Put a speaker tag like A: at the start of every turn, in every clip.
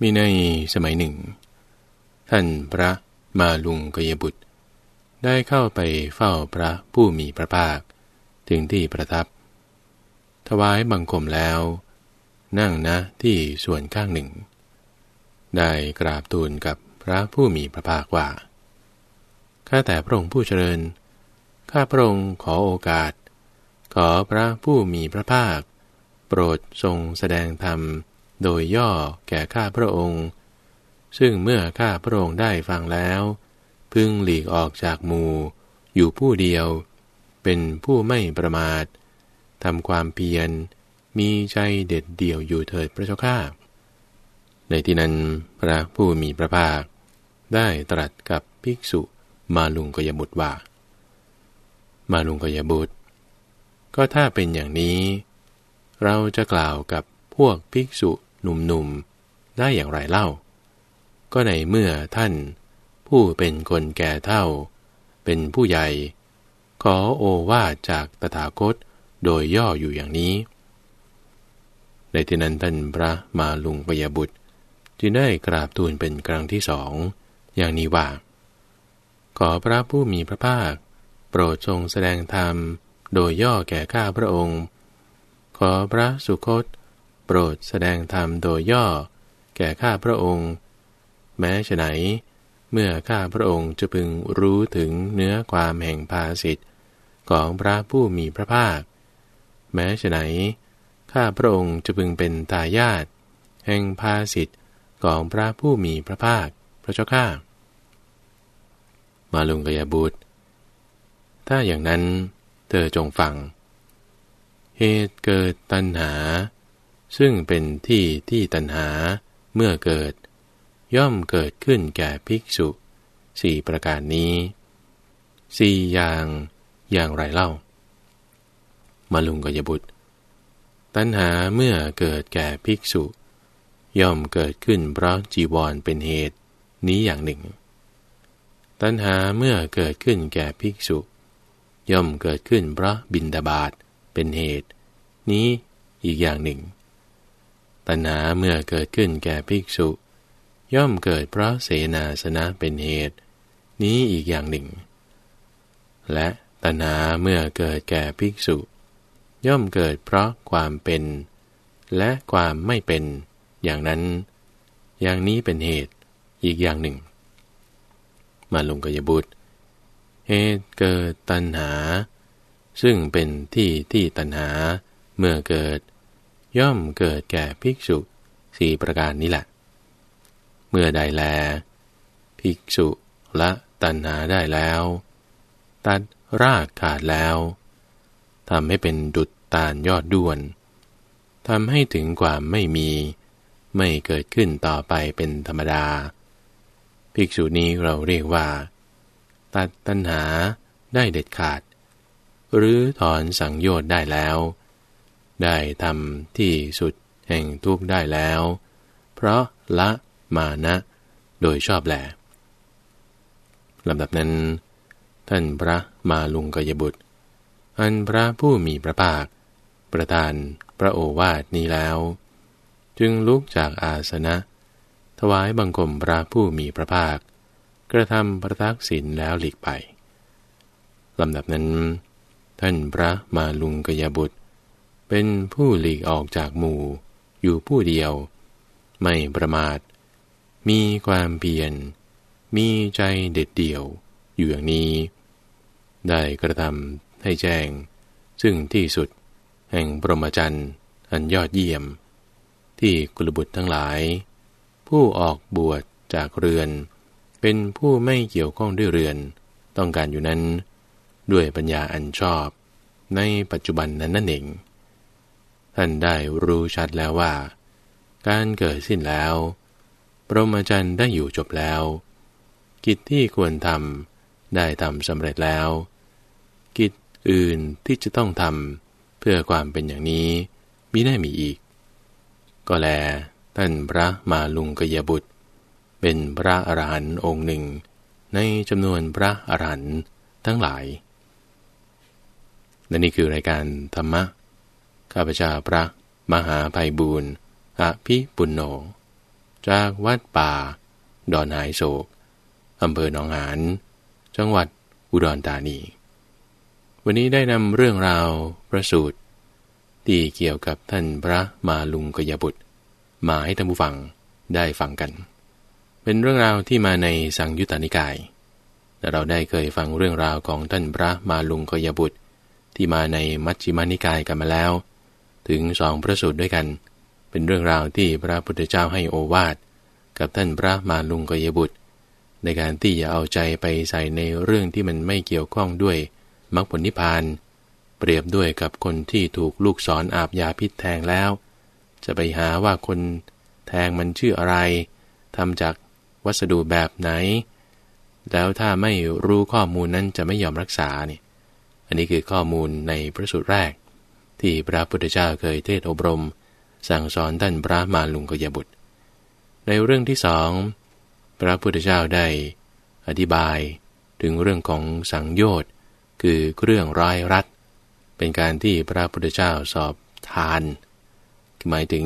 A: มีในสมัยหนึ่ง ท่านพระมาลุงกยบุตร ได้เข้าไปเฝ้าพระผู้มีพระภาค ถึงที่ประทับ ถวายบังคมแล้ว นั่งนะที่ส่วนข้างหนึ่ง ได้กราบทูลกับพระผู้มีพระภาคว่าข้าแต่พระองค์ผู้เจริญ ข้าพระองค์ขอโอกาส ขอพระผู้มีพระภาค โปรดทรงแสดงธรรม โดยย่อแก่ข้าพระองค์ ซึ่งเมื่อข้าพระองค์ได้ฟังแล้ว พึงหลีกออกจากหมู่ อยู่ผู้เดียว เป็นผู้ไม่ประมาททำความเพียร มีใจเด็ดเดี่ยวอยู่เถิดพระเจ้าข้า ในที่นั้นพระผู้มีพระภาค ได้ตรัสกับภิกษุมาลุงกยบุตรว่า มาลุงกยบุตร ก็ถ้าเป็นอย่างนี้ เราจะกล่าวกับพวกภิกษุ หนุ่มๆ ได้อย่างไรเล่า ก็ในเมื่อท่าน ผู้เป็นคนแก่เท่า เป็นผู้ใหญ่ ขอโอวาจากตถาคตโดยย่ออยู่อย่างนี้ ในที่นั้นท่านพระมาลุงปยบุตร จึงได้กราบทูลเป็นครั้งที่สอง อย่างนี้ว่า ขอพระผู้มีพระภาค โปรดทรงแสดงธรรมโดยย่อแก่ข้าพระองค์ ขอพระสุคต โปรดแสดงธรรมโดยย่อ แก่ข้าพระองค์ แม้ฉไหน เมื่อข้าพระองค์จะพึงรู้ถึงเนื้อความแห่งภาสิทธิ์ของพระผู้มีพระภาค แม้ฉไหน ข้าพระองค์จะพึงเป็นตายาตแห่งภาสิทธิ์ของพระผู้มีพระภาคพระเจ้าข้า มาลุงกยบุตร ถ้าอย่างนั้นเธอจงฟัง เหตุเกิดตัณหา ซึ่งเป็นที่ที่ตัณหาเมื่อเกิด ย่อมเกิดขึ้นแก่ภิกษุสี่ประการนี้สี่อย่างอย่างไรเล่า มาลุงกยบุตร ตัณหาเมื่อเกิดแก่ภิกษุ ย่อมเกิดขึ้นเพราะจีวรเป็นเหตุนี้อย่างหนึ่ง ตัณหาเมื่อเกิดขึ้นแก่ภิกษุ ย่อมเกิดขึ้นเพราะบินดาบาตเป็นเหตุ นี้อีกอย่างหนึ่ง ตัณหาเมื่อเกิดขึ้นแก่ภิกษุ ย่อมเกิดเพราะเสนาสนะเป็นเหตุ นี้อีกอย่างหนึ่ง และตัณหาเมื่อเกิดแก่ภิกษุ ย่อมเกิดเพราะความเป็น และความไม่เป็น อย่างนั้น อย่างนี้เป็นเหตุอีกอย่างหนึ่ง มาลงกยบุตรเหตุเกิดตัณหา ซึ่งเป็นที่ที่ตัณหา เมื่อเกิด ย่อมเกิดแก่ภิกษุสี่ประการนี้แหละ เมื่อใดแล ภิกษุละตัณหาได้แล้ว ตัดรากขาดแล้วทำให้เป็นดุจตาลยอดด้วนทำให้ถึงความไม่มี ไม่เกิดขึ้นต่อไปเป็นธรรมดา ภิกษุนี้เราเรียกว่า ตัดตัณหาได้เด็ดขาด หรือถอนสังโยชน์ได้แล้ว ได้ทำที่สุดแห่งทุกได้แล้ว เพราะละมานะ โดยชอบแลลำดับนั้น ท่านพระมาลุงกยบุตร อันพระผู้มีพระภาค ประทานพระโอวาทนี้แล้ว จึงลุกจากอาสนะ ถวายบังคมพระผู้มีพระภาค กระทำประทักษิณแล้วหลีกไปลำดับนั้น ท่านพระมาลุงกยบุตร เป็นผู้หลีกออกจากหมู่ อยู่ผู้เดียว ไม่ประมาท มีความเพียร มีใจเด็ดเดี่ยว อยู่อย่างนี้ ได้กระทำให้แจ้ง ซึ่งที่สุด แห่งปรมจันทร์อันยอดเยี่ยม ที่กุลบุตรทั้งหลาย ผู้ออกบวชจากเรือน เป็นผู้ไม่เกี่ยวข้องด้วยเรือน ต้องการอยู่นั้น ด้วยปัญญาอันชอบ ในปัจจุบันนั้นนั่นเอง ท่านได้รู้ชัดแล้วว่า การเกิดสิ้นแล้วปรมจันได้อยู่จบแล้ว กิจที่ควรทำได้ทำสำเร็จแล้ว กิจอื่นที่จะต้องทำเพื่อความเป็นอย่างนี้มิได้มีอีก ก็แลท่านพระมาลุงกยบุตร เป็นพระอรหันต์องค์หนึ่ง ในจำนวนพระอรหันต์ทั้งหลายและนี่คือรายการธรรมะ ข้าพเจ้าพระ มหาภัยบูรณ์อภิปุณโญจจากวัดป่า ดอนหายโศกอำเภอหนองหาน จังหวัดอุดรธานี วันนี้ได้นำเรื่องราวประสูตรที่เกี่ยวกับท่านพระมาลุงกยบุตร มาให้ท่านผู้ฟังได้ฟังกัน เป็นเรื่องราวที่มาในสังยุตตานิกายและเราได้เคยฟังเรื่องราวของท่านพระมาลุงกยบุตร ที่มาในมัชฌิมานิกายกันมาแล้ว ถึงสองพระสูตรด้วยกัน เป็นเรื่องราวที่พระพุทธเจ้าให้โอวาท กับท่านพระมาลุงกยบุตร ในการที่จะเอาใจไปใส่ในเรื่องที่มันไม่เกี่ยวข้องด้วยมรรคผลนิพพาน เปรียบด้วยกับคนที่ถูกลูกศรออาบยาพิษแทงแล้ว จะไปหาว่าคนแทงมันชื่ออะไรทำจากวัสดุแบบไหน แล้วถ้าไม่รู้ข้อมูลนั้นจะไม่ยอมรักษาเนี่ยอันนี้คือข้อมูลในพระสูตรแรก ที่พระพุทธเจ้าเคยเทศอบรม สั่งสอนท่านพระมาลุงกยบุตร ในเรื่องที่สองพระพุทธเจ้าได้อธิบายถึงเรื่องของสังโยชน์คือเรื่องร้ายรัดเป็นการที่พระพุทธเจ้าสอบทาน หมายถึง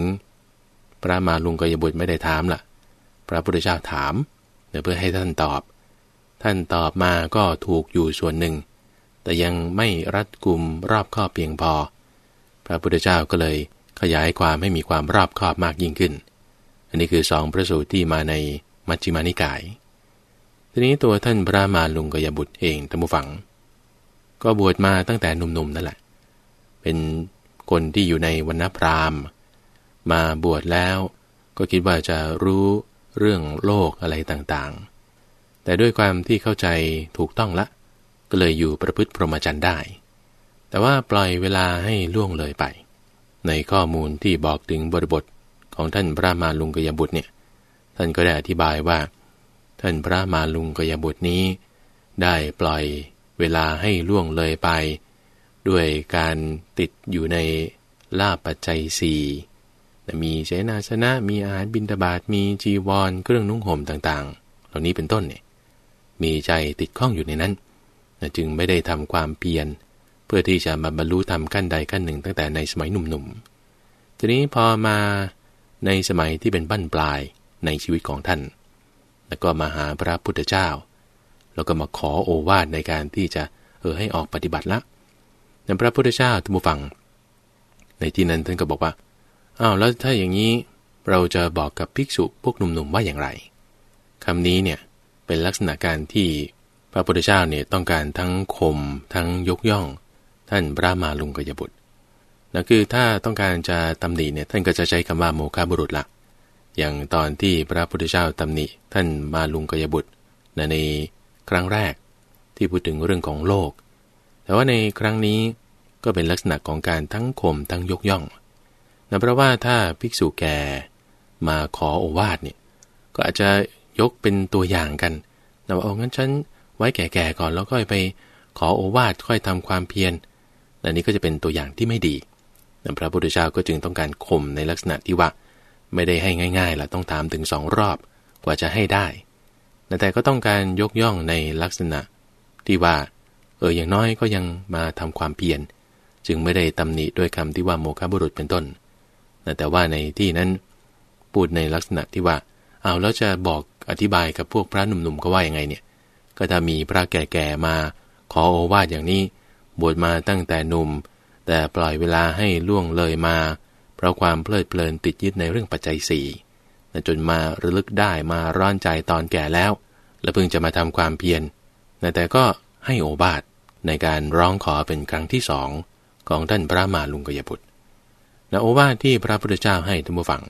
A: พระมาลุงกยบุตรไม่ได้ถามละ่ะ พระพุทธเจ้าถามเพื่อให้ท่านตอบ ท่านตอบมาก็ถูกอยู่ส่วนหนึ่ง แต่ยังไม่รัดกุมรอบคอเพียงพอ พระพุทธเจ้าก็เลยขยายความให้มีความรอบคอบมากยิ่งขึ้น อันนี้คือสองพระสูตรที่มาในมัชฌิมานิกาย ทีนี้ตัวท่านพระมาลุงกยบุตรเองท่านผู้ฟัง ก็บวชมาตั้งแต่หนุ่มๆนั่นแหละ เป็นคนที่อยู่ในวรรณพราหมณ์ มาบวชแล้วก็คิดว่าจะรู้เรื่องโลกอะไรต่างๆ แต่ด้วยความที่เข้าใจถูกต้องละ ก็เลยอยู่ประพฤติพรหมจรรย์ได้ แต่ว่าปล่อยเวลาให้ล่วงเลยไป ในข้อมูลที่บอกถึงบริบทของท่านพระมาลุงกยบุตรเนี่ย ท่านก็ได้อธิบายว่า ท่านพระมาลุงกยบุตรนี้ ได้ปล่อยเวลาให้ล่วงเลยไป ด้วยการติดอยู่ในลาปัจจัยสี่มีเสนาสนะ มีอาหารบิณฑบาตมีจีวร เครื่องนุ่งห่มต่างๆ เหล่านี้เป็นต้นเนี่ย มีใจติดข้องอยู่ในนั้น จึงไม่ได้ทำความเพียร พื่อที่จะมาบรรลุธรรมขั้นใดขั้นหนึ่ง ตั้งแต่ในสมัยหนุ่มๆ ทีนี้พอมาในสมัยที่เป็นบั้นปลายในชีวิตของท่าน แล้วก็มาหาพระพุทธเจ้า แล้วก็มาขอโอวาทในการที่จะเออให้ออกปฏิบัติละแต่พระพุทธเจ้าทุกฟัง ในที่นั้นท่านก็บอกว่าอ้าวแล้วถ้าอย่างนี้เราจะบอกกับภิกษุพวกหนุ่มๆว่าอย่างไรคำนี้เนี่ยเป็นลักษณะการที่พระพุทธเจ้าเนี่ยต้องการทั้งคมทั้งยกย่อง ท่านพระมาลุงกยบุตรนั่นคือถ้าต้องการจะตำหนิเนี่ยท่านก็จะใช้คำว่าโมฆะบุรุษละอย่างตอนที่พระพุทธเจ้าตำหนิ ท่านมาลุงกยบุตรในครั้งแรกที่พูดถึงเรื่องของโลก แต่ว่าในครั้งนี้ก็เป็นลักษณะของการทั้งคมทั้งยกย่องนะเพราะว่าถ้าภิกษุแก่มาขอโอวาทเนี่ยก็อาจจะยกเป็นตัวอย่างกันนะว่าโอ้งั้นฉันไว้แก่ๆก่อนแล้วก็ไปขอโอวาทค่อยทำความเพียร อันนี้ก็จะเป็นตัวอย่างที่ไม่ดีนะพระพุทธเจ้าก็จึงต้องการข่มในลักษณะที่ว่า ไม่ได้ให้ง่ายๆล่ะต้องตามถึงสองรอบกว่าจะให้ได้ แต่ก็ต้องการยกย่องในลักษณะ ที่ว่า เอออย่างน้อยก็ยังมาทำความเพียรจึงไม่ได้ตำหนิด้วยคำที่ว่าโมฆะบุรุษเป็นต้น แต่ว่าในที่นั้นพูดในลักษณะที่ว่า เอาแล้วจะบอกอธิบายกับพวกพระหนุ่มๆเขาว่ายังไงเนี่ย ก็ถ้ามีพระแก่ๆมาขอโอวาทอย่างนี้ บวชมาตั้งแต่หนุ่ม แต่ปล่อยเวลาให้ล่วงเลยมา เพราะความเพลิดเพลินติดยึดในเรื่องปัจจัยสี่จนมาระลึกได้มาร้อนใจตอนแก่แล้ว แล้วเพิ่งจะมาทำความเพียรแต่ก็ให้โอบาทในการร้องขอเป็นครั้งที่สองของท่านพระมาลุงกยบุตรนะโอวาทที่พระพุทธเจ้าให้ท่านผู้ฟัง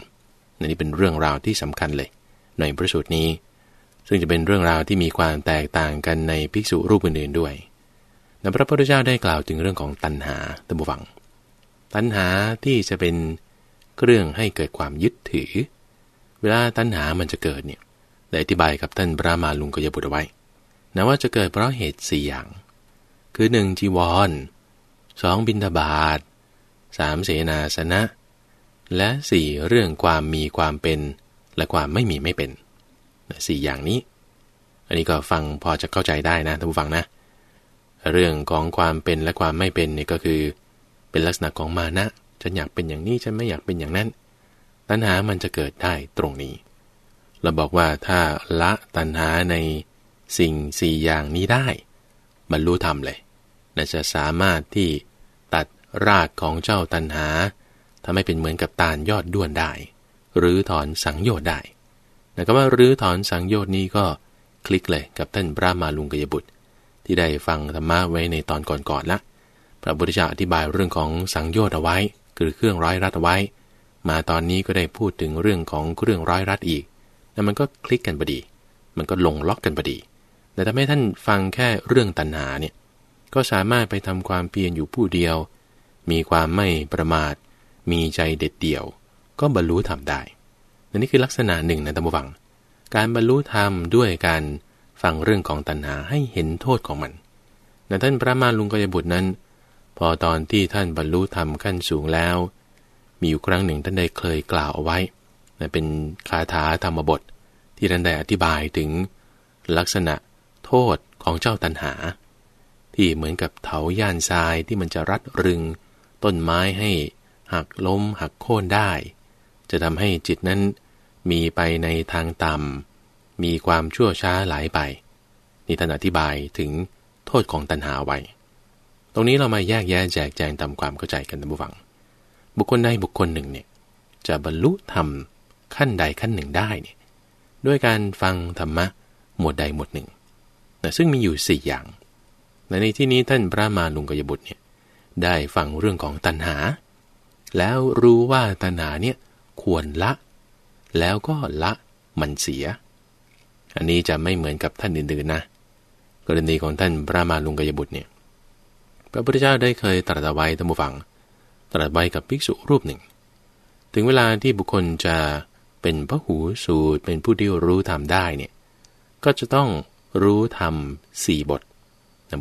A: นี่เป็นเรื่องราวที่สำคัญเลย ในพระสูตรนี้ ซึ่งจะเป็นเรื่องราวที่มีความแตกต่างกันในภิกษุรูปอื่นๆด้วย พระพุทธเจ้าได้กล่าวถึงเรื่องของตัณหาท่านผู้ฟัง ตัณหาที่จะเป็นเครื่องให้เกิดความยึดถือ เวลาตัณหามันจะเกิดเนี่ยได้อธิบายกับท่านพระมาลุงกยบุตรไว้นะว่าจะเกิดเพราะเหตุสี่อย่าง คือหนึ่งจีวรสองบินทบาทสามเสนาสนะ และสี่เรื่องความมีความเป็น และความไม่มีไม่เป็นสี่อย่างนี้ อันนี้ก็ฟังพอจะเข้าใจได้นะท่านผู้ฟังนะ เรื่องของความเป็นและความไม่เป็นเนี่ยก็คือ เป็นลักษณะของมานะฉันอยากเป็นอย่างนี้ฉันไม่อยากเป็นอย่างนั้น ตัณหามันจะเกิดได้ตรงนี้ เราบอกว่าถ้าละตัณหาในสิ่งสี่อย่างนี้ได้ บรรลุธรรมเลยน่าจะสามารถที่ตัดรากของเจ้าตัณหาทำให้เป็นเหมือนกับตาลยอดด้วนได้ หรือถอนสังโยชน์ได้แต่ก็ว่ารื้อถอนสังโยชน์นี้ก็คลิกเลยกับท่านพระมาลุงกยบุตร ที่ได้ฟังธรรมะไว้ในตอนก่อนๆละ พระบุทธเจ้าอธิบายเรื่องของสังโยชน์เอาไว้ คือเครื่องร้อยรัดเอาไว้ มาตอนนี้ก็ได้พูดถึงเรื่องของเครื่องร้อยรัดอีก แล้วมันก็คลิกกันพอดี มันก็ลงล็อกกันพอดี แต่ถ้าไม่ท่านฟังแค่เรื่องตัณหาเนี่ย ก็สามารถไปทำความเพียรอยู่ผู้เดียว มีความไม่ประมาท มีใจเด็ดเดี่ยว ก็บรรลุธรรมได้นนี่คือลักษณะหนึ่งนะท่านผู้ฟัง การบรรลุธรรมด้วยการ ฟังเรื่องของตัณหาให้เห็นโทษของมันแต่ท่านพระมาลุงกยบุตรนั้น พอตอนที่ท่านบรรลุธรรมขั้นสูงแล้ว มีอยู่ครั้งหนึ่งท่านได้เคยกล่าวเอาไว้เป็นคาถาธรรมบท ที่ท่านได้อธิบายถึงลักษณะโทษของเจ้าตันหา ที่เหมือนกับเถาย่านทรายที่มันจะรัดรึง ต้นไม้ให้หักล้มหักโค่นได้ จะทำให้จิตนั้นมีไปในทางต่ำ มีความชั่วช้าหลายไป นี่ท่านอธิบายถึงโทษของตัณหาไว้ ตรงนี้เรามาแยกแยะแจกแจงตามความเข้าใจกันนะบุฟัง บุคคลใดบุคคลหนึ่งเนี่ยจะบรรลุธรรมขั้นใดขั้นหนึ่งได้เนี่ยด้วยการฟังธรรมะหมวดใดหมวดหนึ่งนะซึ่งมีอยู่สี่อย่างในที่นี้ท่านพระมาลุงกยบุตรเนี่ยได้ฟังเรื่องของตัณหา แล้วรู้ว่าตัณหาเนี่ยควรละ แล้วก็ละมันเสีย อันนี้จะไม่เหมือนกับท่านอื่นๆนะ กรณีของท่านพระมาลุงกยบุตรเนี่ย พระพุทธเจ้าได้เคยตรัสไว้ท่านผู้ฟัง ตรัสไว้กับภิกษุรูปหนึ่ง ถึงเวลาที่บุคคลจะเป็นพระหูสูตรเป็นผู้ที่รู้ทำได้เนี่ย ก็จะต้องรู้ทำสี่บท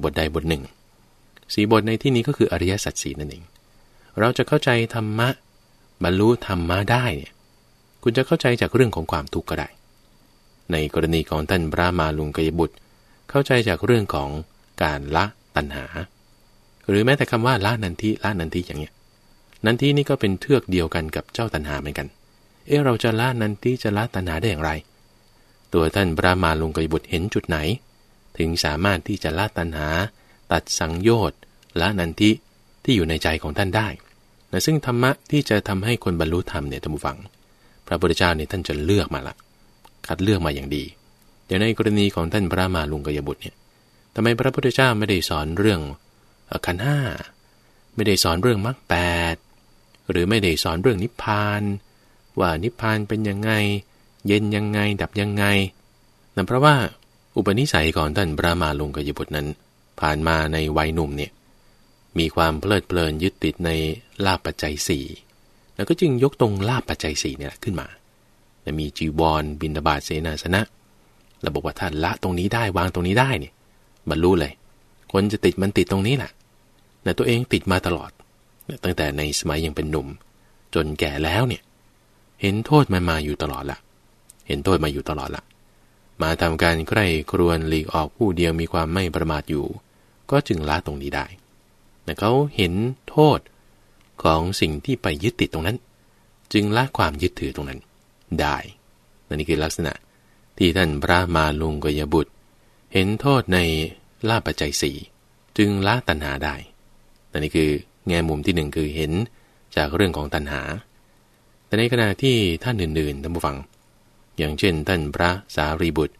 A: บทใดบทหนึ่ง สี่บทในที่นี้ก็คืออริยสัจสี่นั่นเอง เราจะเข้าใจธรรมะบรรลุธรรมะได้เนี่ย คุณจะเข้าใจจากเรื่องของความทุกข์ก็ได้ ในกรณีของท่านพระมาลุงกยบุตร เข้าใจจากเรื่องของการละตัณหา หรือแม้แต่คำว่าละนันทิละนันทิอย่างเงี้ยนันทินี่ก็เป็นเทือกเดียวกันกับเจ้าตัณหาเหมือนกัน เออเราจะละนันทิจะละตัณหาได้อย่างไร ตัวท่านพระมาลุงกยบุตรเห็นจุดไหน ถึงสามารถที่จะละตัณหา ตัดสังโยชน์ละนันทิที่อยู่ในใจของท่านได้นะซึ่งธรรมะที่จะทำให้คนบรรลุธรรมเนี่ยท่านผู้ฟัง พระพุทธเจ้าเนี่ยท่านจะเลือกมาละ คัดเลือกมาอย่างดีเดี๋ยวในกรณีของท่านพระมาลุงกยบุตรเนี่ยทำไมพระพุทธเจ้าไม่ได้สอนเรื่องขันห้าไม่ได้สอนเรื่องมรรคแปดหรือไม่ได้สอนเรื่องนิพพาน ว่านิพพานเป็นยังไง เย็นยังไงดับยังไงนั่นเพราะว่าอุปนิสัยของท่านพระมาลุงกยบุตรนั้น ผ่านมาในวัยหนุ่มเนี่ยมีความเพลิดเพลินยึดติดในลาบปัจจัยสี่แล้วก็จึงยกตรงลาบปัจจัยสี่เนี่ยขึ้นมา มีจีวร บินบาตเสนาสนะเราบอกว่าท่านละตรงนี้ได้วางตรงนี้ได้เนี่ยบรรลุเลย คนจะติดมันติดตรงนี้แหละแต่ตัวเองติดมาตลอด ตั้งแต่ในสมัยยังเป็นหนุ่ม จนแก่แล้วเนี่ย เห็นโทษมันมาอยู่ตลอดละเห็นโทษมาอยู่ตลอดละมาทำการใกล้ครวนหลีกออกผู้เดียวมีความไม่ประมาทอยู่ ก็จึงละตรงนี้ได้แต่เขาเห็นโทษของสิ่งที่ไปยึดติดตรงนั้น จึงละความยึดถือตรงนั้น ได้นี่คือลักษณะที่ท่านพระมาลุงกยบุตร เห็นโทษในลาปัจจัยสี่จึงละตัณหาได้นี่คือแง่มุมที่หนึ่งคือเห็นจากเรื่องของตัณหา แต่ในขณะที่ท่านอื่นๆท่านผู้ฟัง อย่างเช่น ท่านพระสารีบุตร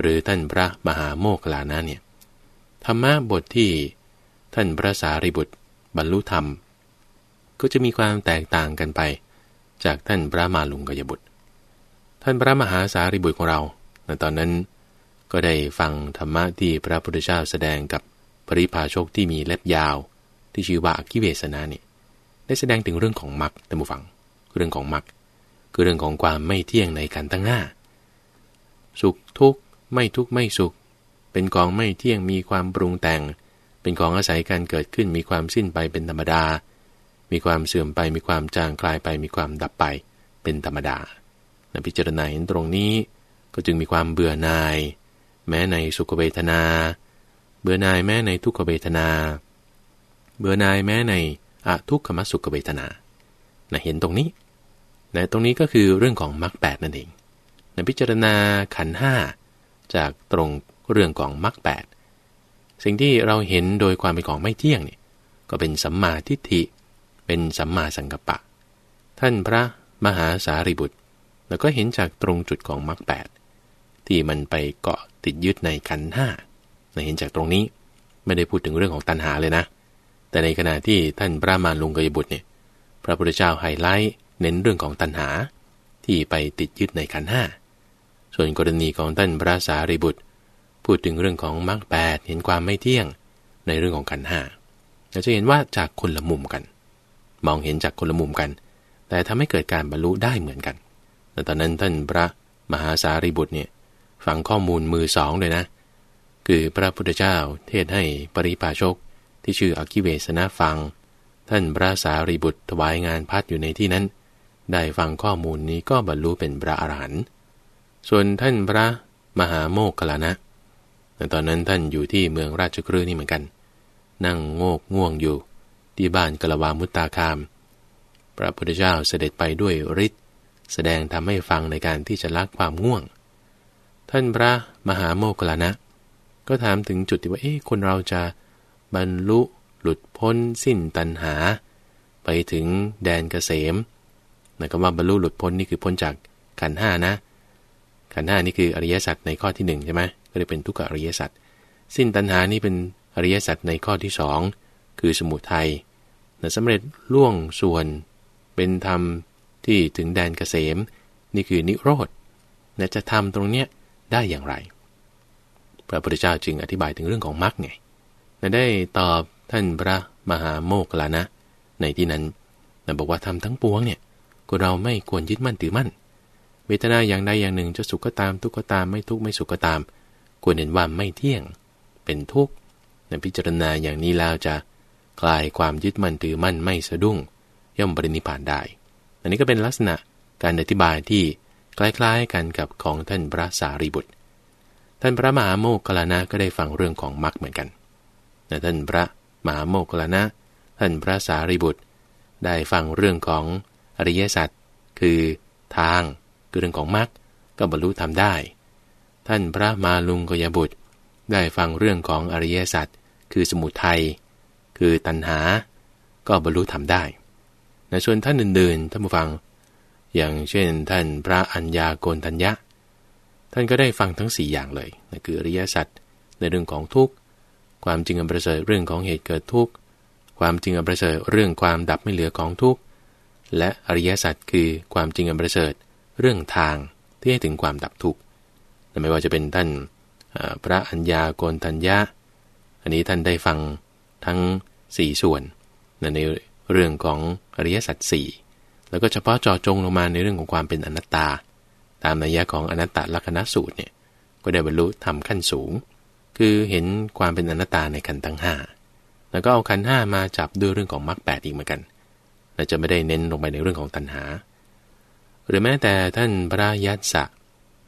A: หรือท่านพระมหาโมคลานะเนี่ยธรรมะบทที่ท่านพระสารีบุตรบรรลุธรรม ก็จะมีความแตกต่างกันไป จากท่านพระมาลุงกยบุตร ท่านพระมหาสารีบุตรของเราในตอนนั้นก็ได้ฟังธรรมะที่พระพุทธเจ้าแสดงกับปริพาชกที่มีเล็บยาว ที่ชื่อว่ากิเวสนาเนี่ยได้แสดงถึงเรื่องของมรรคท่านผู้ฟังเรื่องของมรรคคือเรื่องของความไม่เที่ยงในการตั้งหน้า สุขทุกข์ไม่ทุกข์ไม่สุข เป็นของไม่เที่ยงมีความปรุงแต่ง เป็นของอาศัยการเกิดขึ้นมีความสิ้นไปเป็นธรรมดา มีความเสื่อมไปมีความจางคลายไปมีความดับไปเป็นธรรมดา นพิจารณาเห็นตรงนี้ก็จึงมีความเบื่อหน่าย แม้ในสุขเวทนา เบื่อหน่ายแม้ในทุกขเวทนา เบื่อหน่ายแม้ในอทุกขมสุขเวทนานะเห็นตรงนี้นะตรงนี้ก็คือเรื่องของมรรคแปดนั่นเองในพิจารณาขันห้าจากตรงเรื่องของมรรคแปดสิ่งที่เราเห็นโดยความเป็นของไม่เที่ยงเนี่ยก็เป็นสัมมาทิฏฐิ เป็นสัมมาสังกัปปะ ท่านพระมหาสารีบุตร แล้วก็เห็นจากตรงจุดของมรรคแปดที่มันไปเกาะติดยึดในขันห้าเห็นจากตรงนี้ไม่ได้พูดถึงเรื่องของตัณหาเลยนะ แต่ในขณะที่ท่านพระมารลุงกยบุตรเนี่ย พระพุทธเจ้าไฮไลท์เน้นเรื่องของตัณหาที่ไปติดยึดในขันห้า ส่วนกรณีของท่านพระสารีบุตร พูดถึงเรื่องของมรรคแปดเห็นความไม่เที่ยงในเรื่องของขันห้าเราจะเห็นว่าจากคนละมุมกัน มองเห็นจากคนละมุมกัน แต่ทำให้เกิดการบรรลุได้เหมือนกัน แต่ตอนนั้นท่านพระมหาสารีบุตรเนี่ยฟังข้อมูลมือสองเลยนะ คือพระพุทธเจ้าเทศให้ปริพาชกที่ชื่ออคิเวสนะฟัง ท่านพระสารีบุตรถวายงานพัดอยู่ในที่นั้น ได้ฟังข้อมูลนี้ก็บรรลุเป็นพระอรหันต์ส่วนท่านพระมหาโมกขลานะตอนนั้นท่านอยู่ที่เมืองราชกฤห์นี่เหมือนกัน นั่งโงกง่วงอยู่ ที่บ้านกลวามุตตาคาม พระพุทธเจ้าเสด็จไปด้วยฤทธิ แสดงทำให้ฟังในการที่จะละความง่วง ท่านพระมหาโมกลานะ ก็ถามถึงจุดที่ว่าเอ๊ะคนเราจะบรรลุหลุดพ้นสิ้นตัณหา ไปถึงแดนเกษมนะก็ว่าบรรลุหลุดพ้นนี่คือพ้นจากขันห้านะขันห้านี่คืออริยสัจในข้อที่หนึ่งใช่ไหมก็เลยเป็นทุกขอริยสัจสิ้นตัณหานี่เป็นอริยสัจในข้อที่สองคือสมุทัยนะสำเร็จล่วงส่วนเป็นธรรม ที่ถึงแดนเกษม นี่คือนิโรธนะจะทำตรงเนี้ยได้อย่างไร พระพุทธเจ้าจึงอธิบายถึงเรื่องของมรรคไงได้ตอบท่านพระมหาโมกขลานะ ในที่นั้นนะบอกว่าทำทั้งปวงเนี่ยก็เราไม่ควรยึดมั่นถือมั่น เวทนาอย่างใดอย่างหนึ่งจะสุขก็ตามทุกข์ก็ตามไม่ทุกข์ไม่สุขก็ตาม ควรเห็นว่าไม่เที่ยง เป็นทุกข์ในพิจารณาอย่างนี้แล้วจะคลายความยึดมั่นถือมั่นไม่สะดุ้ง ย่อมปรินิพานได้ อันนี้ก็เป็นลักษณะการอธิบายที่คล้ายๆกันกับของท่านพระสารีบุตร ท่านพระมหาโมกขลานะก็ได้ฟังเรื่องของมรรคเหมือนกันแต่ท่านพระมหาโมกขลานะ ท่านพระสารีบุตร ได้ฟังเรื่องของอริยสัจคือทางคือเรื่องของมรรคก็บรรลุทำได้ ท่านพระมาลุงกยบุตร ได้ฟังเรื่องของอริยสัจคือสมุทัยคือตัณหา ก็บรรลุทำได้ ในส่วนท่านอื่นๆท่านผู้ฟัง อย่างเช่นท่านพระอัญญาโกณทัญญะ ท่านก็ได้ฟังทั้ง 4 อย่างเลยนั่นคืออริยสัจในเรื่องของทุกข์ ความจริงอันประเสริฐเรื่องของเหตุเกิดทุกข์ ความจริงอันประเสริฐเรื่องความดับไม่เหลือของทุกข์ และอริยสัจคือความจริงอันประเสริฐเรื่องทางที่ให้ถึงความดับทุกข์ไม่ว่าจะเป็นท่านพระอัญญาโกนทัญญะ อันนี้ท่านได้ฟังทั้ง 4 ส่วนใน เรื่องของอริยสัจสี่แล้วก็เฉพาะจอจงลงมาในเรื่องของความเป็นอนัตตา ตามนัยยะของอนัตตลักษณสูตรเนี่ยก็ได้บรรลุทำขั้นสูง คือเห็นความเป็นอนัตตาในขันธ์ทั้งห้าแล้วก็เอาขันธ์ห้ามาจับด้วยเรื่องของมรรคแปดอีกเหมือนกันเราจะไม่ได้เน้นลงไปในเรื่องของตัณหา หรือแม้แต่ท่านพระยัสสะ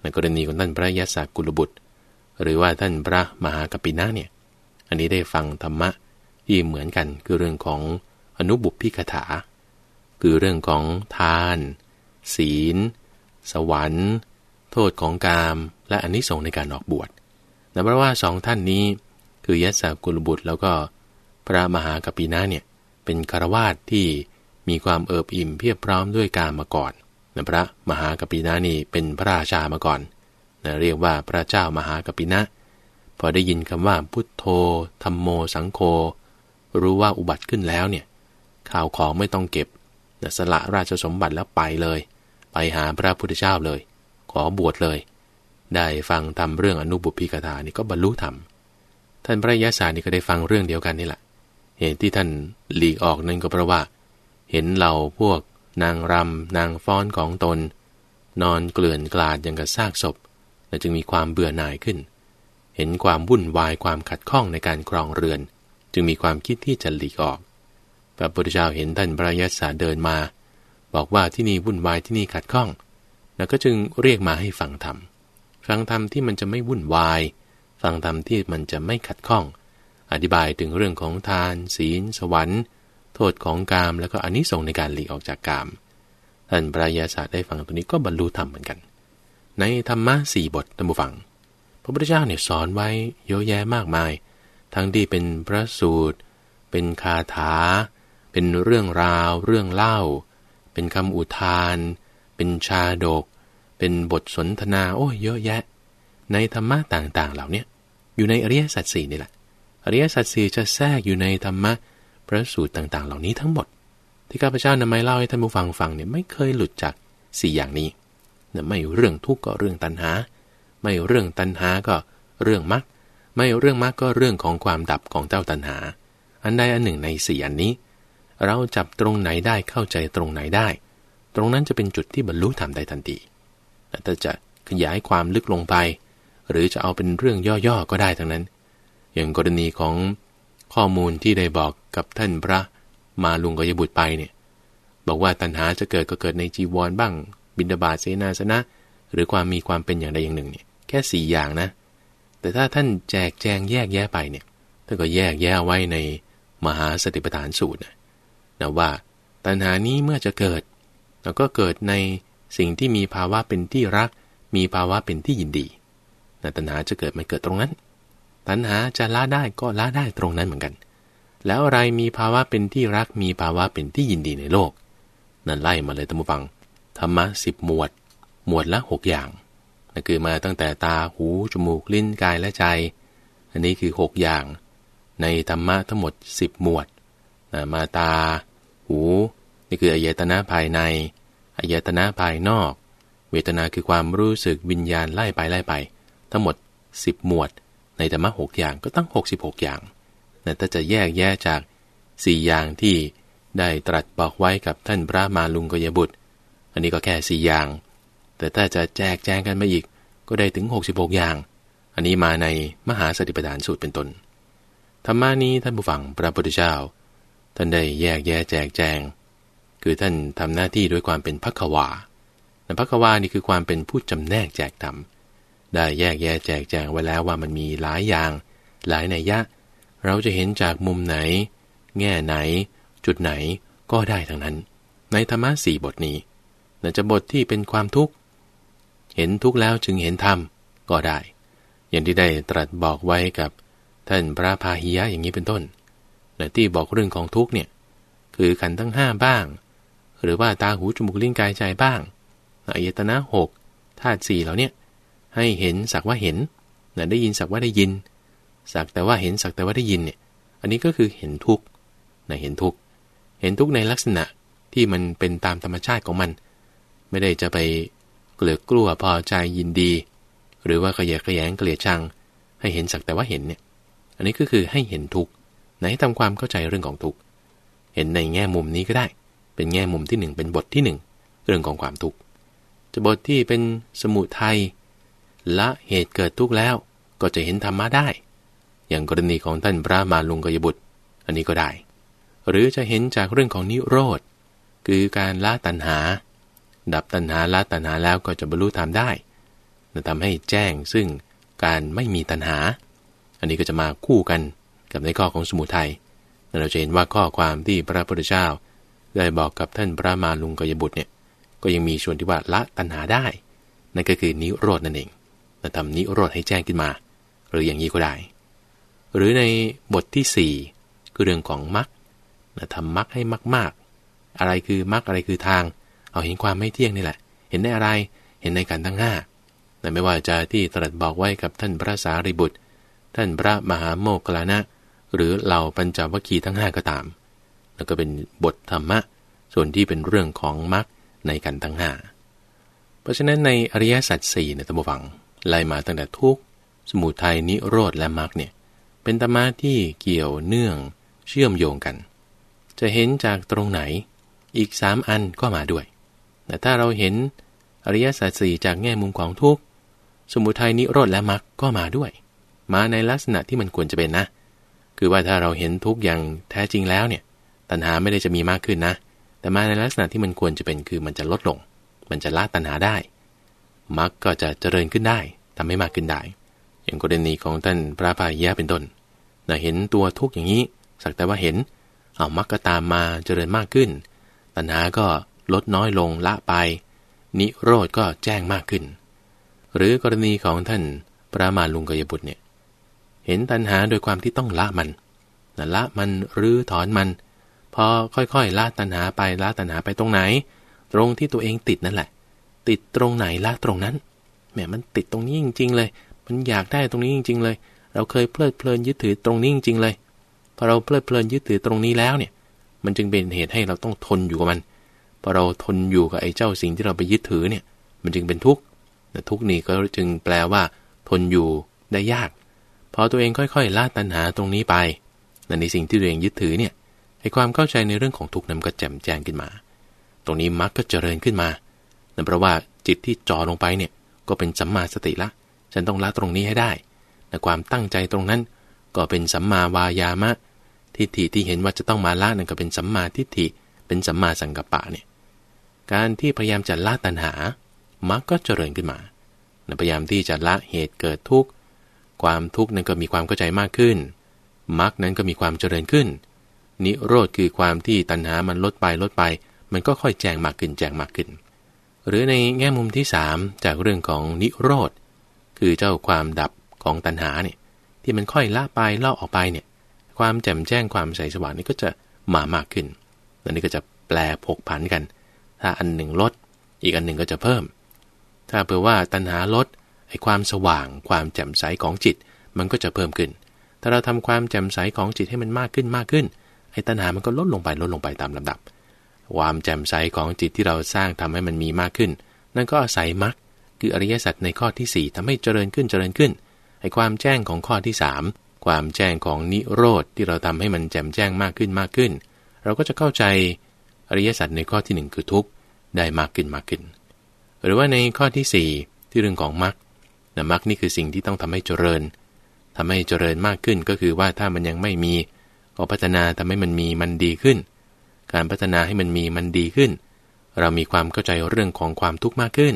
A: ในกรณีของท่านพระยัสสะกุลบุตร หรือว่าท่านพระมหากปินะเนี่ยอันนี้ได้ฟังธรรมะที่เหมือนกันคือเรื่องของ นุบุพพิกถา คือเรื่องของทาน ศีล สวรรค์ โทษของกาม และอนนิสงส์ในการออกบวชแต่เพราะว่าสองท่านนี้คือยัสสากุลบุตรแล้วก็พระมหากปินะเนี่ยเป็นคารวาสที่มีความเอิบอิ่มเพียบพร้อมด้วยการมาก่อนนะพระมหากปินะนี่เป็นพระราชามาก่อนนะเรียกว่าพระเจ้ามหากปินะ พอได้ยินคำว่าพุทโธธรรมโมสังโฆรู้ว่าอุบัติขึ้นแล้วเนี่ย ข่าวของไม่ต้องเก็บสละราชสมบัติแล้วไปเลย ไปหาพระพุทธเจ้าเลย ขอบวชเลย ได้ฟังทำเรื่องอนุบุพิกถานี่ก็บรรลุธรรมท่านพระยาสานี่ก็ได้ฟังเรื่องเดียวกันนี่แหละเหตุที่ท่านหลีกออกนั่นก็เพราะว่า เห็นเราพวกนางรำนางฟ้อนของตน นอนเกลื่อนกลาดย่างกับซากศพ และจึงมีความเบื่อหน่ายขึ้น เห็นความวุ่นวายความขัดข้องในการครองเรือน จึงมีความคิดที่จะหลีกออก ระพุทธเจ้าเห็นท่านพระยาสาเดินมา บอกว่าที่นี่วุ่นวายที่นี่ขัดข้อง แล้วก็จึงเรียกมาให้ฟังธรรมฟังธรรมที่มันจะไม่วุ่นวาย ฟังธรรมที่มันจะไม่ขัดข้อง อธิบายถึงเรื่องของทาน ศีล สวรรค์ โทษของกาม แล้วก็อนนิสงส์ในการหลีกออกจากกาม ท่านพระยศาสตร์ได้ฟังตัวนี้ก็บรรลุธรรมเหมือนกัน ในธรรมะสี่บทตัมบูฟัง พระพุทธเจ้าเนี่ยสอนไว้เยอะแยะมากมาย ทั้งที่เป็นพระสูตร เป็นคาถา เป็นเรื่องราว เรื่องเล่า เป็นคำอุทาน เป็นชาดก เป็นบทสนทนาโอ้ยเยอะแยะ ในธรรมะต่างๆ เหล่านี้อยู่ในอริยสัจสี่นี่แหละ อริยสัจสี่จะแทรกอยู่ในธรรมะพระสูตรต่างๆ เหล่านี้ทั้งหมด ที่ข้าพเจ้านำมาเล่าให้ท่านผู้ฟังฟังเนี่ยไม่เคยหลุดจากสี่อย่างนี้นไม่เรื่องทุกข์ก็เรื่องตัณหา ไม่เรื่องตัณหาก็เรื่องมรรคไม่เรื่องมรรคก็เรื่องของความดับของเจ้าตัณหา อันใดอันหนึ่งในสี่อันนี้ เราจับตรงไหนได้เข้าใจตรงไหนได้ ตรงนั้นจะเป็นจุดที่บรรลุธรรมได้ทันทีแต่จะขยายความลึกลงไป หรือจะเอาเป็นเรื่องย่อๆก็ได้ทั้งนั้น อย่างกรณีของข้อมูลที่ได้บอกกับท่านพระมาลุงกยบุตรไปเนี่ยบอกว่าตัณหาจะเกิดก็เกิดในจีวรบ้าง บินดาบาเสนาสนะ หรือความมีความเป็นอย่างใดอย่างหนึ่งเนี่ยแค่สี่อย่างนะ แต่ถ้าท่านแจกแจงแยกแยะไปเนี่ยท่านก็แยกแยะไว้ในมหาสติปัฏฐานสูตรนะ นะว่าตัณหานี้เมื่อจะเกิดแล้วก็เกิดในสิ่งที่มีภาวะเป็นที่รัก มีภาวะเป็นที่ยินดีนะตัณหาจะเกิดมันเกิดตรงนั้น ตัณหาจะละได้ก็ละได้ตรงนั้นเหมือนกัน แล้วอะไรมีภาวะเป็นที่รัก มีภาวะเป็นที่ยินดีในโลก นั่นไล่มาเลยตัมฟัง ธรรมะสิบหมวด หมวดละหกอย่างนั่นคือมาตั้งแต่ตา หู จมูก ลิ้น กาย และใจ อันนี้คือหกอย่าง ในธรรมะทั้งหมดสิบหมวดนะมาตา หูนี่คืออายตนะภายในอายตนะภายนอก เวทนาคือความรู้สึกวิญญาณไล่ไปไล่ไป ทั้งหมด 10 หมวด ในธรรมะหอย่างก็ตั้ง 66 อย่างแต่ถ้าจะแยกแยะจาก 4 อย่างที่ได้ตรัสบอกไว้กับท่านพระมาลุงกยบุตร อันนี้ก็แค่ 4 อย่าง แต่ถ้าจะแจกแจงกันมาอีกก็ได้ถึง 66 อย่าง อันนี้มาในมหาสติปัฏฐานสูตรเป็นต้นธรรมานี้ท่านผู้ฟังพระพุทธเจ้า ท่านได้แยกแยะแจกแจง คือท่านทำหน้าที่ด้วยความเป็นพักวาแต่พักวานี่คือความเป็นผู้จำแนกแจกธรรมได้แยกแยะแจกแจงไว้แล้วว่ามันมีหลายอย่าง หลายนัยยะ เราจะเห็นจากมุมไหน แง่ไหน จุดไหนก็ได้ทั้งนั้น ในธรรมะสี่บทนี้น่จะบทที่เป็นความทุกข์เห็นทุกข์แล้วจึงเห็นธรรมก็ได้ อย่างที่ได้ตรัสบอกไว้กับท่านพระพาหิยะอย่างนี้เป็นต้น แต่ที่บอกเรื่องของทุกเนี่ยคือขันทั้งห้าบ้าง หรือว่าตาหูจมูกลิ้นกายใจบ้างอายตนะหกธาตุสี่เหล่านี้ให้เห็นสักว่าเห็นนะได้ยินสักว่าได้ยิน สักแต่ว่าเห็นสักแต่ว่าได้ยินเนี่ยอันนี้ก็คือเห็นทุกนะเห็นทุกเห็นทุกในลักษณะที่มันเป็นตามธรรมชาติของมัน ไม่ได้จะไปเกลือกลัวพอใจยินดี หรือว่าขยะขยงเกลียดชัง ให้เห็นสักแต่ว่าเห็นเนี่ยอันนี้ก็คือให้เห็นทุก ไหนทำความเข้าใจเรื่องของทุกเห็นในแง่มุมนี้ก็ได้ เป็นแง่มุมที่หนึ่งเป็นบทที่หนึ่งเรื่องของความทุกข์จะบทที่เป็นสมุทัยละเหตุเกิดทุกข์แล้วก็จะเห็นธรรมะได้ อย่างกรณีของท่านพระมาลุงกยบุตร อันนี้ก็ได้ หรือจะเห็นจากเรื่องของนิโรธ คือการละตัณหา ดับตัณหาละตัณหาแล้วก็จะบรรลุธรรมได้จะทำให้แจ้งซึ่งการไม่มีตัณหา อันนี้ก็จะมาคู่กัน กับในข้อของสมุทัยเราจะเห็นว่าข้อความที่พระพุทธเจ้า ได้บอกกับท่านพระมาลุงกยบุตรเนี่ยก็ยังมีส่วนที่ว่าละตัณหาได้ นั่นก็คือนิโรดนั่นเองเราทำนิโรธให้แจ้งขึ้นมา หรืออย่างนี้ก็ได้ หรือในบทที่ 4 คือเรื่องของมรรคทำมรรคให้มากๆ อะไรคือมรรคอะไรคือทาง เอาเห็นความไม่เที่ยงนี่แหละ เห็นได้อะไรเห็นในการทั้งห้าแต่ไม่ว่าจะที่ตรัสบอกไว้กับท่านพระสารีบุตร ท่านพระมหาโมกขลานะ หรือเหล่าปัญจวัคคีย์ทั้งห้าก็ตาม แล้วก็เป็นบทธรรมะ ส่วนที่เป็นเรื่องของมรรคในกันทั้งห้าเพราะฉะนั้นในอริยสัจสี่ในตัมบวังไล่มาตั้งแต่ทุกสมุทัยนิโรธและมรรคเนี่ยเป็นธรรมะที่เกี่ยวเนื่องเชื่อมโยงกัน จะเห็นจากตรงไหนอีกสามอันก็มาด้วย แต่ถ้าเราเห็นอริยสัจสี่จากแง่มุมของทุกสมุทัยนิโรธและมรรคก็มาด้วย มาในลักษณะที่มันควรจะเป็นนะ คือว่าถ้าเราเห็นทุกอย่างแท้จริงแล้วเนี่ย ตัณหาไม่ได้จะมีมากขึ้นนะ แต่มาในลักษณะที่มันควรจะเป็นคือมันจะลดลง มันจะละตัณหาได้มรรคก็จะเจริญขึ้นได้ทำให้มากขึ้นได้ อย่างกรณีของท่านพระพายะเป็นต้นเราเห็นตัวทุกข์อย่างนี้ สักแต่ว่าเห็น เอามรรคก็ตามมาเจริญมากขึ้น ตัณหาก็ลดน้อยลงละไป นิโรธก็แจ้งมากขึ้น หรือกรณีของท่านพระมาลุงกยบุตรเนี่ย เห็นตัณหาโดยความที่ต้องละมันละมันหรือถอนมัน พอค่อยๆละตัณหาไปละตัณหาไปตรงไหน ตรงที่ตัวเองติดนั่นแหละ ติดตรงไหนละตรงนั้นแหมมันติดตรงนี้จริง ๆ เลย มันอยากได้ตรงนี้จริง ๆ เลย เราเคยเพลิดเพลินยึดถือตรงนี้จริง ๆ เลยพอเราเพลิดเพลินยึดถือตรงนี้แล้วเนี่ย มันจึงเป็นเหตุให้เราต้องทนอยู่กับมันพอเราทนอยู่กับไอ้เจ้าสิ่งที่เราไปยึดถือเนี่ย มันจึงเป็นทุกข์ทุกข์นี้ก็จึงแปลว่า ทนอยู่ได้ยาก พอตัวเองค่อยๆละตัณหาตรงนี้ไปในสิ่งที่ตัวเองยึดถือเนี่ยไอ้ความเข้าใจในเรื่องของทุกข์นั้นก็แจ่มแจ้งขึ้นมา ตรงนี้มรรคก็เจริญขึ้นมานั่นเพราะว่าจิตที่จ่อลงไปเนี่ยก็เป็นสัมมาสติละ ฉันต้องละตรงนี้ให้ได้แต่ความตั้งใจตรงนั้น ก็เป็นสัมมาวายามะ ทิฏฐิที่เห็นว่าจะต้องมาละนั่นก็เป็นสัมมาทิฏฐิ เป็นสัมมาสังกัปปะเนี่ย การที่พยายามจะละตัณหามรรคก็เจริญขึ้นมา พยายามที่จะละเหตุเกิดทุกข์ ความทุกข์นั้นก็มีความเข้าใจมากขึ้นมรรคนั้นก็มีความเจริญขึ้น นิโรธคือความที่ตัณหามันลดไปลดไป มันก็ค่อยแจงมากขึ้นแจงมากขึ้น หรือในแง่มุมที่ 3 จากเรื่องของนิโรธ คือเจ้าความดับของตัณหาเนี่ยที่มันค่อยละไปเล่าออกไปเนี่ยความแจ่มแจ้งความใสสว่างนี่ก็จะมามากขึ้นอันนี้ก็จะแปลผกผันกัน ถ้าอันหนึ่งลด อีกอันหนึ่งก็จะเพิ่ม ถ้าเผื่อว่าตัณหาลด ไอ้ความสว่างความแจ่มใสของจิต มันก็จะเพิ่มขึ้น ถ้าเราทำความแจ่มใสของจิตให้มันมากขึ้นมากขึ้น ไอ้ตัณหามันก็ลดลงไปลดลงไปตามลำดับ ความแจ่มใสของจิตที่เราสร้างทำให้มันมีมากขึ้น นั่นก็อาศัยมรรคคืออริยสัจในข้อที่ 4ทำให้เจริญขึ้นเจริญขึ้น ไอ้ความแจ้งของข้อที่ 3 ความแจ้งของนิโรธที่เราทำให้มันแจ่มแจ้งมากขึ้นมากขึ้น เราก็จะเข้าใจอริยสัจในข้อที่ 1 คือทุกข์ได้มากขึ้นมากขึ้น หรือว่าในข้อที่ 4 ที่เรื่องของมรรค นะมรรคนี่คือสิ่งที่ต้องทำให้เจริญทำให้เจริญมากขึ้นก็คือว่าถ้ามันยังไม่มีก็พัฒนาทำให้มันมีมันดีขึ้น การพัฒนาให้มันมีมันดีขึ้น เรามีความเข้าใจเรื่องของความทุกข์มากขึ้น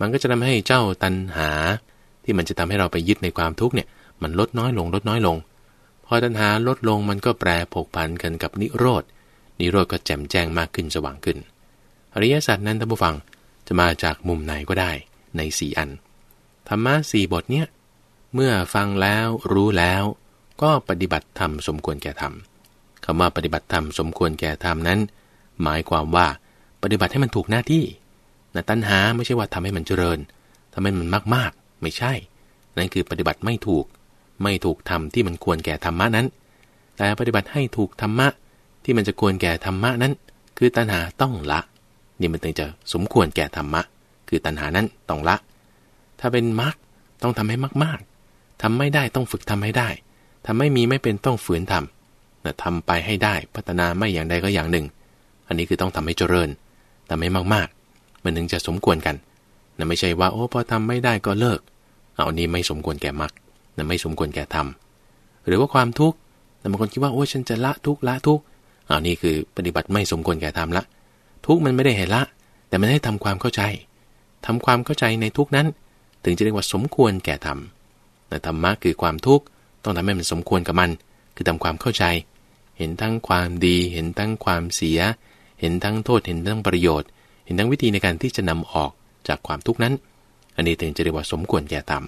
A: มันก็จะทำให้เจ้าตัณหา ที่มันจะทำให้เราไปยึดในความทุกข์เนี่ยมันลดน้อยลงลดน้อยลง พอตัณหาลดลงมันก็แปรผกผันกันกับนิโรธนิโรธก็แจ่มแจ้งมากขึ้นสว่างขึ้น อริยสัจนั้นท่านผู้ฟังจะมาจากมุมไหนก็ได้ในสี่อัน ธรรมะสี่บทเนี้ยเมื่อฟังแล้วรู้แล้ว ก็ปฏิบัติธรรมสมควรแก่ธรรมคำว่าปฏิบัติธรรมสมควรแก่ธรรมนั้น หมายความว่าปฏิบัติให้มันถูกหน้าที่นะตัณหาไม่ใช่ว่าทำให้มันเจริญทำให้มันมากๆ ไม่ใช่ นั่นคือปฏิบัติไม่ถูก ไม่ถูกทำที่มันควรแก่ธรรมะนั้น แต่ปฏิบัติให้ถูกธรรมะที่มันจะควรแก่ธรรมะนั้น คือตัณหาต้องละ นี่มันถึงจะสมควรแก่ธรรมะ คือตัณหานั้นต้องละ ถ้าเป็นมรรคต้องทำให้มากๆทำไม่ได้ต้องฝึกทำให้ได้ทำไม่มีไม่เป็นต้องฝืนทำทำไปให้ได้พัฒนาไม่อย่างใดก็อย่างหนึ่ง อันนี้คือต้องทำให้เจริญทำให้มากๆ มันถึงจะสมควรกันนะไม่ใช่ว่าโอ้พอทำไม่ได้ก็เลิก เอานี้ไม่สมควรแก่มรรคนะไม่สมควรแก่ธรรมหรือว่าความทุกข์แต่บางคนคิดว่าโอ้ฉันจะละทุกละทุกอานี้คือปฏิบัติไม่สมควรแก่ธรรมละ ทุกมันไม่ได้เห็นละ แต่มันให้ทำความเข้าใจทำความเข้าใจในทุกนั้น ถึงจะเรียกว่าสมควรแก่ธรรมแต่ธรรมะคือความทุกข์ต้องทำให้มันสมควรกับมัน คือทำความเข้าใจ เห็นทั้งความดี เห็นทั้งความเสีย เห็นทั้งโทษ เห็นทั้งประโยชน์ เห็นทั้งวิธีในการที่จะนำออกจากความทุกข์นั้น อันนี้ถึงจะเรียกว่าสมควรแก่ธรรม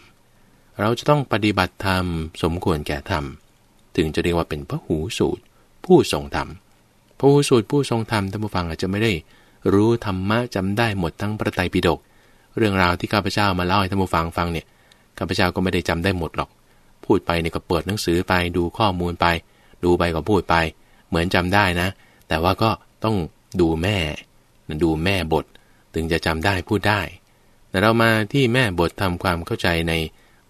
A: เราจะต้องปฏิบัติธรรมสมควรแก่ธรรม ถึงจะเรียกว่าเป็นพระหูสูตร ผู้ทรงธรรม พระหูสูตรผู้ทรงธรรมท่านผู้ฟังอาจจะไม่ได้รู้ธรรมะจำได้หมดทั้งพระไตรปิฎก เรื่องราวที่ข้าพเจ้ามาเล่าให้ท่านผู้ฟังฟังเนี่ยข้าพเจ้าก็ไม่ได้จำได้หมดหรอก พูดไปเนี่ยก็เปิดหนังสือไปดูข้อมูลไป ดูไปก็พูดไป เหมือนจำได้นะ แต่ว่าก็ต้องดูแม่ดูแม่บท ถึงจะจำได้พูดได้ แต่เรามาที่แม่บททำความเข้าใจใน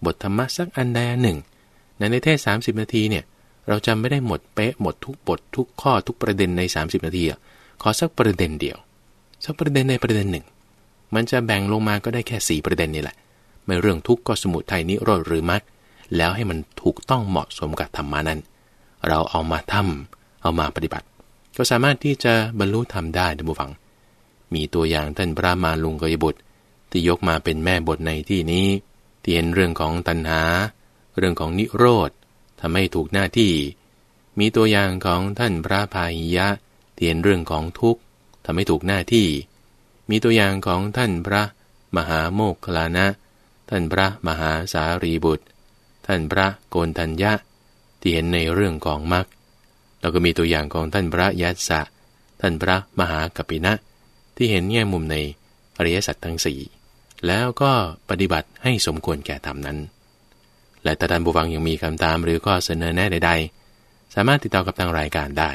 A: บทธรรมะสักอันใดอันหนึ่งในในเทศ 30 นาทีเนี่ยเราจำไม่ได้หมดเป๊ะหมดทุกบททุกข้อทุกประเด็นใน 30 นาทีอะขอสักประเด็นเดียว สักประเด็นในประเด็นหนึ่ง มันจะแบ่งลงมาก็ได้แค่ 4 ประเด็นนี่แหละ ไม่เรื่องทุกข์ก็สมุทัยนิโรธหรือมรรคแล้วให้มันถูกต้องเหมาะสมกับธรรมานั้น เราเอามาทำเอามาปฏิบัติ ก็สามารถที่จะบรรลุธรรมได้ท่านผู้ฟัง มีตัวอย่างท่านพระมาลุงกยบุตร ที่ยกมาเป็นแม่บทในที่นี้ ที่เห็นเรื่องของตัณหา เรื่องของนิโรธทำให้ถูกหน้าที่ มีตัวอย่างของท่านพระพาหิยะที่เห็นเรื่องของทุกข์ทำให้ถูกหน้าที่ มีตัวอย่างของท่านพระมหาโมกขลานะ ท่านพระมหาสารีบุตร ท่านพระโกนทัญญะ ที่เห็นในเรื่องของมรรคแล้วก็มีตัวอย่างของท่านพระยัสสะ ท่านพระมหากัปปินะ ที่เห็นแง่มุมในอริยสัจทั้งสี่แล้วก็ปฏิบัติให้สมควรแก่ธรรมนั้น และถ้าท่านผู้ฟังยังมีคำตามหรือข้อเสนอแนะใด ๆ สามารถติดต่อกับทางรายการได้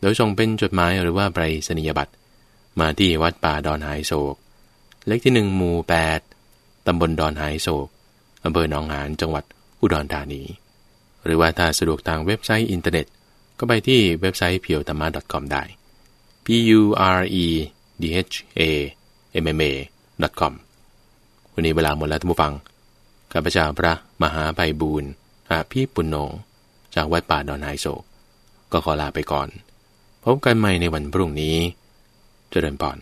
A: โดยส่งเป็นจดหมายหรือว่าไปรษณียบัตร มาที่วัดป่าดอนหายโศก เลขที่หนึ่งหมู่แปดตำบลดอนหายโศกอำเภอหนองหานจังหวัดอุดรธานี หรือว่าถ้าสะดวกทางเว็บไซต์อินเทอร์เน็ต ก็ไปที่เว็บไซต์เพียวธรรมะ .com ได้ p u r e d h a m m a com วันนี้เวลาหมดแล้วท่านผู้ฟังข้าพเจ้าพระมหาไพบูรณ์อาภีปุณโญจากวัดป่าดอนไฮโศก ก็ขอลาไปก่อน พบกันใหม่ในวันพรุ่งนี้ เจริญพร